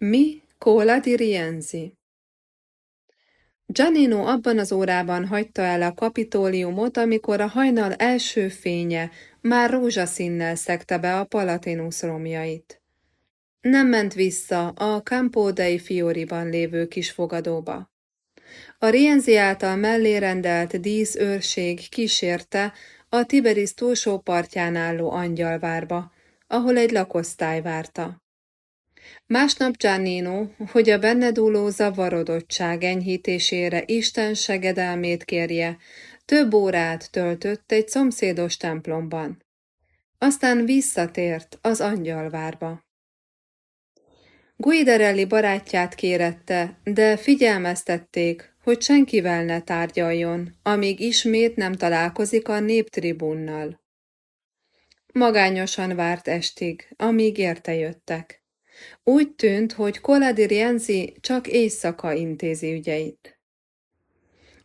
Mi Cola di Rienzi Giannino abban az órában hagyta el a kapitóliumot, amikor a hajnal első fénye már rózsaszínnel szekte be a Palatinus romjait. Nem ment vissza a Campo dei Fioriban lévő kis fogadóba. A Rienzi által mellé rendelt díszőrség kísérte a Tiberis túlsó partján álló angyalvárba, ahol egy lakosztály várta. Másnap Giannino, hogy a benne dúló zavarodottság enyhítésére Isten segedelmét kérje, több órát töltött egy szomszédos templomban. Aztán visszatért az angyalvárba. Guiderelli barátját kérette, de figyelmeztették, hogy senkivel ne tárgyaljon, amíg ismét nem találkozik a néptribunnal. Magányosan várt estig, amíg érte jöttek. Úgy tűnt, hogy Coladi Rienzi csak éjszaka intézi ügyeit.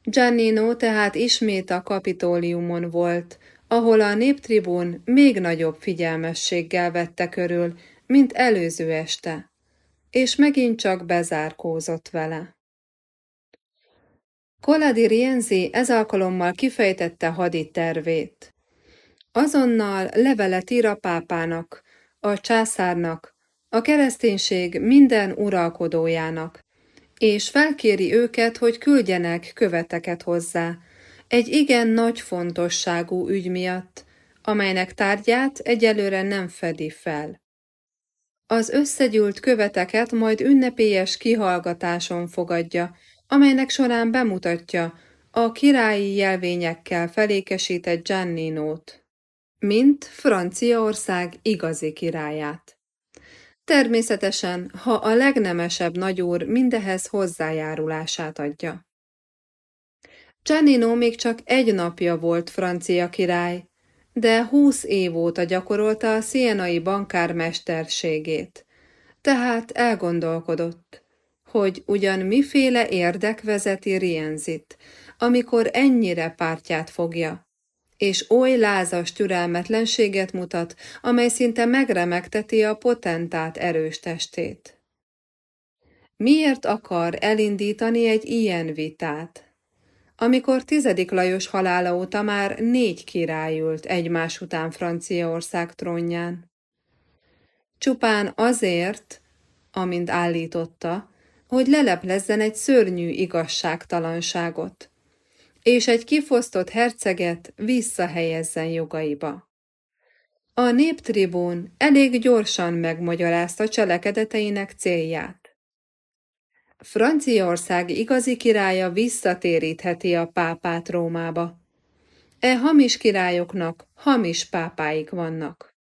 Giannino tehát ismét a kapitóliumon volt, ahol a néptribún még nagyobb figyelmességgel vette körül, mint előző este, és megint csak bezárkózott vele. Coladi Rienzi ez alkalommal kifejtette haditervét. Azonnal levelet ír a pápának, a császárnak, a kereszténység minden uralkodójának, és felkéri őket, hogy küldjenek követeket hozzá, egy igen nagy fontosságú ügy miatt, amelynek tárgyát egyelőre nem fedi fel. Az összegyűlt követeket majd ünnepélyes kihallgatáson fogadja, amelynek során bemutatja a királyi jelvényekkel felékesített Gianninót, mint Franciaország igazi királyát. Természetesen, ha a legnemesebb nagyúr mindehez hozzájárulását adja. Giannino még csak egy napja volt francia király, de húsz év óta gyakorolta a szienai bankár mesterségét, tehát elgondolkodott, hogy ugyan miféle érdek vezeti Rienzit, amikor ennyire pártját fogja, és oly lázas türelmetlenséget mutat, amely szinte megremegteti a potentát erős testét. Miért akar elindítani egy ilyen vitát? Amikor tizedik Lajos halála óta már négy király ült egymás után Franciaország trónján. Csupán azért, amint állította, hogy leleplezzen egy szörnyű igazságtalanságot, és egy kifosztott herceget visszahelyezzen jogaiba. A néptribún elég gyorsan megmagyarázta cselekedeteinek célját. Franciaország igazi királya visszatérítheti a pápát Rómába. E hamis királyoknak hamis pápáik vannak.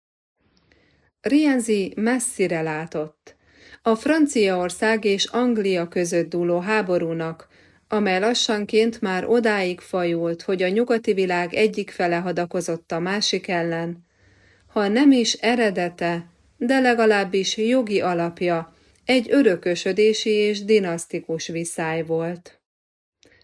Rienzi messzire látott. A Franciaország és Anglia között dúló háborúnak amely lassanként már odáig fajult, hogy a nyugati világ egyik fele hadakozott a másik ellen, ha nem is eredete, de legalábbis jogi alapja egy örökösödési és dinasztikus viszály volt.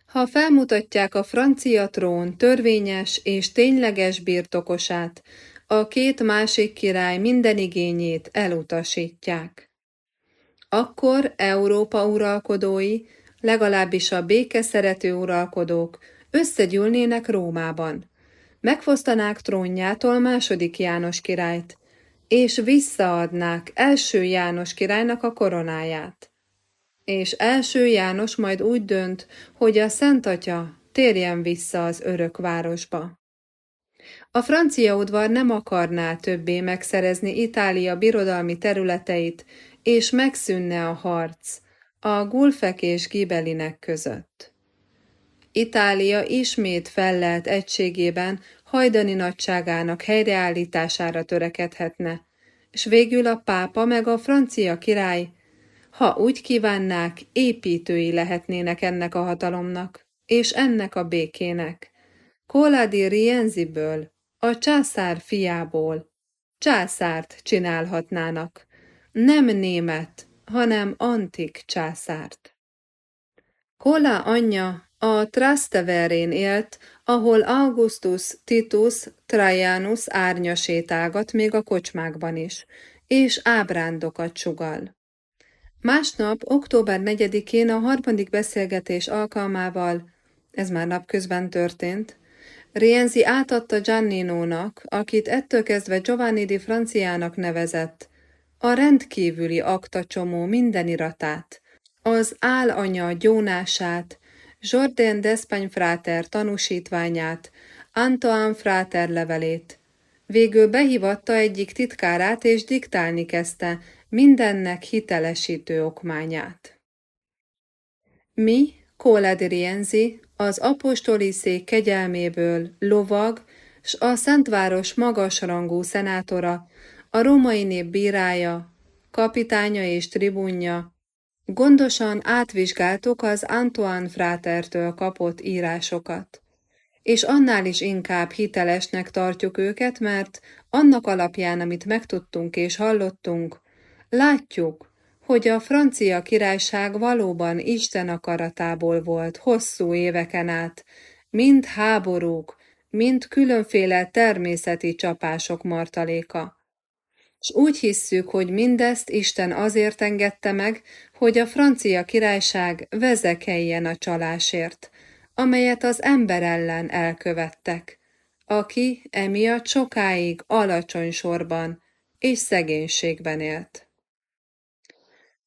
Ha felmutatják a francia trón törvényes és tényleges birtokosát, a két másik király minden igényét elutasítják. Akkor Európa uralkodói legalábbis a békeszerető uralkodók összegyűlnének Rómában, megfosztanák trónjától második János királyt, és visszaadnák első János királynak a koronáját. És első János majd úgy dönt, hogy a Szent Atya térjen vissza az örök városba. A francia udvar nem akarná többé megszerezni Itália birodalmi területeit, és megszűnne a harc, a gulfek és gibelinek között. Itália ismét fellelt egységében hajdani nagyságának helyreállítására törekedhetne, és végül a pápa meg a francia király, ha úgy kívánnák, építői lehetnének ennek a hatalomnak, és ennek a békének. Coladi Rienziből, a császár fiából, császárt csinálhatnának, nem német, hanem antik császárt. Kola anyja a Trasteverén élt, ahol Augustus Titus Trajanus árnya még a kocsmákban is, és ábrándokat sugal. Másnap, október 4-én a harmadik beszélgetés alkalmával, ez már napközben történt, Rienzi átadta Giannino-nak, akit ettől kezdve Giovanni di Franciának nevezett, a rendkívüli aktacsomó minden iratát, az álanya gyónását, Jordan d'Espagne fráter tanúsítványát, Antoine fráter levelét. Végül behívatta egyik titkárát, és diktálni kezdte mindennek hitelesítő okmányát. Mi, Cola di Rienzi, az apostoli szék kegyelméből lovag, s a Szentváros magasrangú szenátora, a római nép bírája, kapitánya és tribunja, gondosan átvizsgáltuk az Antoine Frátertől kapott írásokat. És annál is inkább hitelesnek tartjuk őket, mert annak alapján, amit megtudtunk és hallottunk, látjuk, hogy a francia királyság valóban Isten akaratából volt hosszú éveken át, mind háborúk, mind különféle természeti csapások martaléka. S úgy hisszük, hogy mindezt Isten azért engedte meg, hogy a francia királyság vezekeljen a csalásért, amelyet az ember ellen elkövettek, aki emiatt sokáig alacsony sorban és szegénységben élt.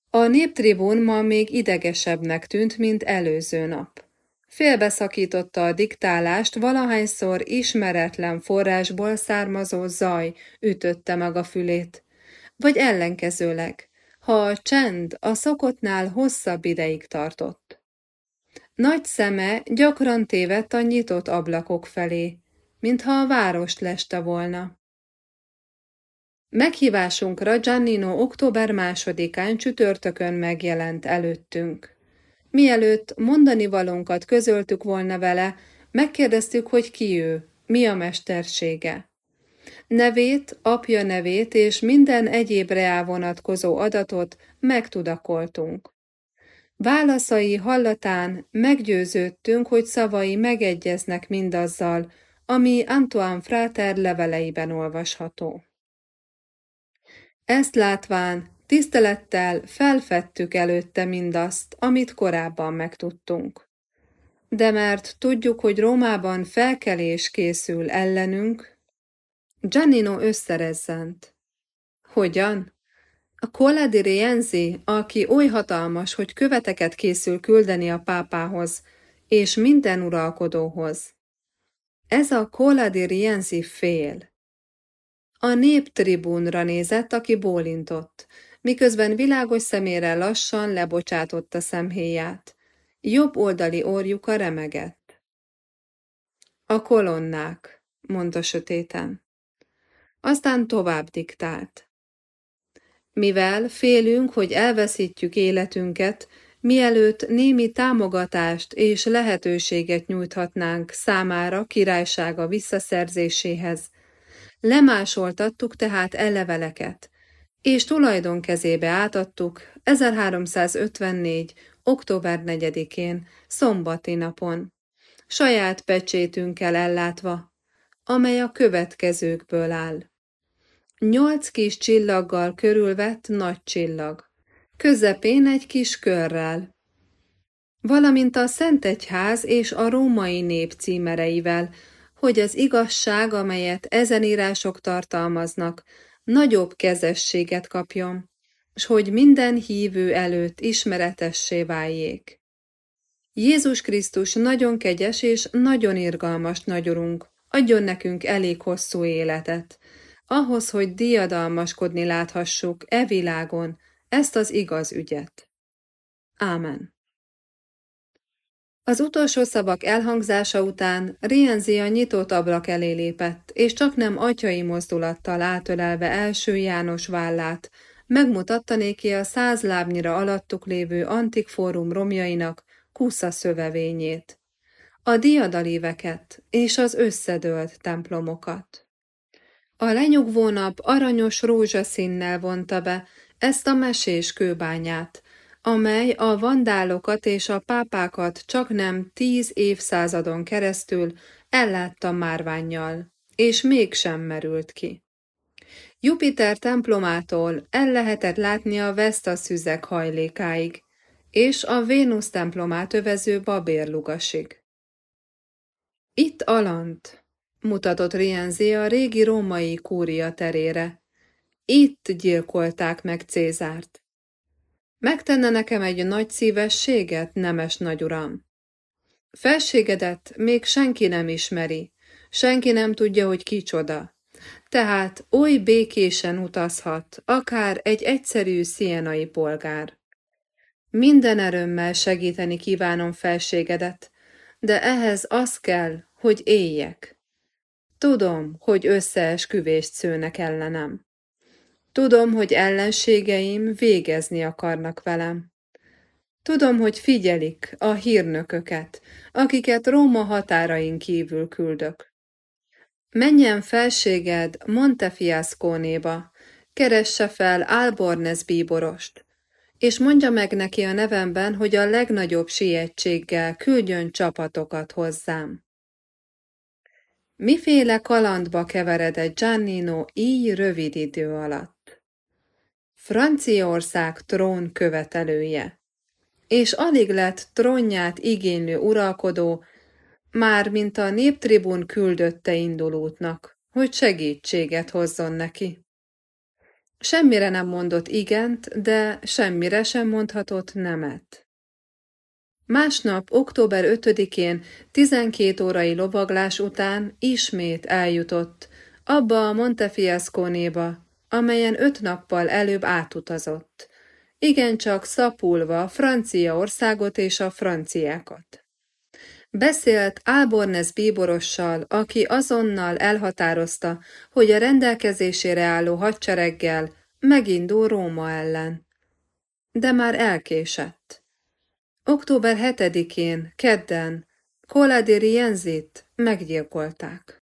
A néptribún ma még idegesebbnek tűnt, mint előző nap. Félbeszakította a diktálást, valahányszor ismeretlen forrásból származó zaj ütötte meg a fülét. Vagy ellenkezőleg, ha a csend a szokottnál hosszabb ideig tartott. Nagy szeme gyakran tévedt a nyitott ablakok felé, mintha a várost leste volna. Meghívásunkra Giannino október másodikán csütörtökön megjelent előttünk. Mielőtt mondani valónkat közöltük volna vele, megkérdeztük, hogy ki ő, mi a mestersége. Nevét, apja nevét és minden egyéb reá vonatkozó adatot megtudakoltunk. Válaszai hallatán meggyőződtünk, hogy szavai megegyeznek mindazzal, ami Antoine Frater leveleiben olvasható. Ezt látván tisztelettel felfedtük előtte mindazt, amit korábban megtudtunk. De mert tudjuk, hogy Rómában felkelés készül ellenünk, Giannino összerezzent. Hogyan? A Cola di Rienzi, aki oly hatalmas, hogy követeket készül küldeni a pápához, és minden uralkodóhoz. Ez a Cola di Rienzi fél. A néptribúnra nézett, aki bólintott, miközben világos szemére lassan lebocsátotta szemhéját. Jobb oldali orjuka remegett. A kolonnák, mondta sötéten. Aztán tovább diktált. Mivel félünk, hogy elveszítjük életünket, mielőtt némi támogatást és lehetőséget nyújthatnánk számára királysága visszaszerzéséhez, Lemásoltattuk tehát elleveleket, és tulajdon kezébe átadtuk 1354. október 4-én, szombati napon, saját pecsétünkkel ellátva, amely a következőkből áll. Nyolc kis csillaggal körülvett nagy csillag, közepén egy kis körrel, valamint a Szent Egyház és a római nép címereivel, hogy az igazság, amelyet ezen írások tartalmaznak, nagyobb kezességet kapjon, s hogy minden hívő előtt ismeretessé váljék. Jézus Krisztus nagyon kegyes és nagyon irgalmas nagyurunk, adjon nekünk elég hosszú életet, ahhoz, hogy diadalmaskodni láthassuk e világon ezt az igaz ügyet. Ámen. Az utolsó szavak elhangzása után Rienzi a nyitott ablak elé lépett, és csak nem atyai mozdulattal átölelve első János vállát, megmutatta néki a száz lábnyira alattuk lévő antik fórum romjainak kusza szövevényét, a diadalíveket és az összedőlt templomokat. A lenyugvó nap aranyos rózsaszínnel vonta be ezt a mesés kőbányát, amely a vandálokat és a pápákat csak nem tíz évszázadon keresztül ellátta márványjal, és mégsem merült ki. Jupiter templomától el lehetett látni a Vesta szüzek hajlékáig, és a Vénusz templomát övező babérlugasig. Itt alant, mutatott Rienzi a régi római kúria terére. Itt gyilkolták meg Cézárt. Megtenne nekem egy nagy szívességet, nemes nagyuram. Felségedet még senki nem ismeri, senki nem tudja, hogy kicsoda. Tehát oly békésen utazhat, akár egy egyszerű szienai polgár. Minden erőmmel segíteni kívánom felségedet, de ehhez az kell, hogy éljek. Tudom, hogy összeesküvést szőnek ellenem. Tudom, hogy ellenségeim végezni akarnak velem. Tudom, hogy figyelik a hírnököket, akiket Róma határain kívül küldök. Menjen felséged Montefiascónéba, keresse fel Albornes bíborost, és mondja meg neki a nevemben, hogy a legnagyobb sietséggel küldjön csapatokat hozzám. Miféle kalandba keveredett Giannino így rövid idő alatt? Franciaország trón követelője, és alig lett trónját igénylő uralkodó, már mint a néptribun küldötte indulótnak, hogy segítséget hozzon neki. Semmire nem mondott igent, de semmire sem mondhatott nemet. Másnap, október 5-én, 12 órai lovaglás után ismét eljutott abba a Montefiasconéba, amelyen öt nappal előbb átutazott, igencsak szapulva Franciaországot és a franciákat. Beszélt Albornes bíborossal, aki azonnal elhatározta, hogy a rendelkezésére álló hadsereggel megindul Róma ellen. De már elkésett. Október 7-én, kedden, Cola di Rienzit meggyilkolták.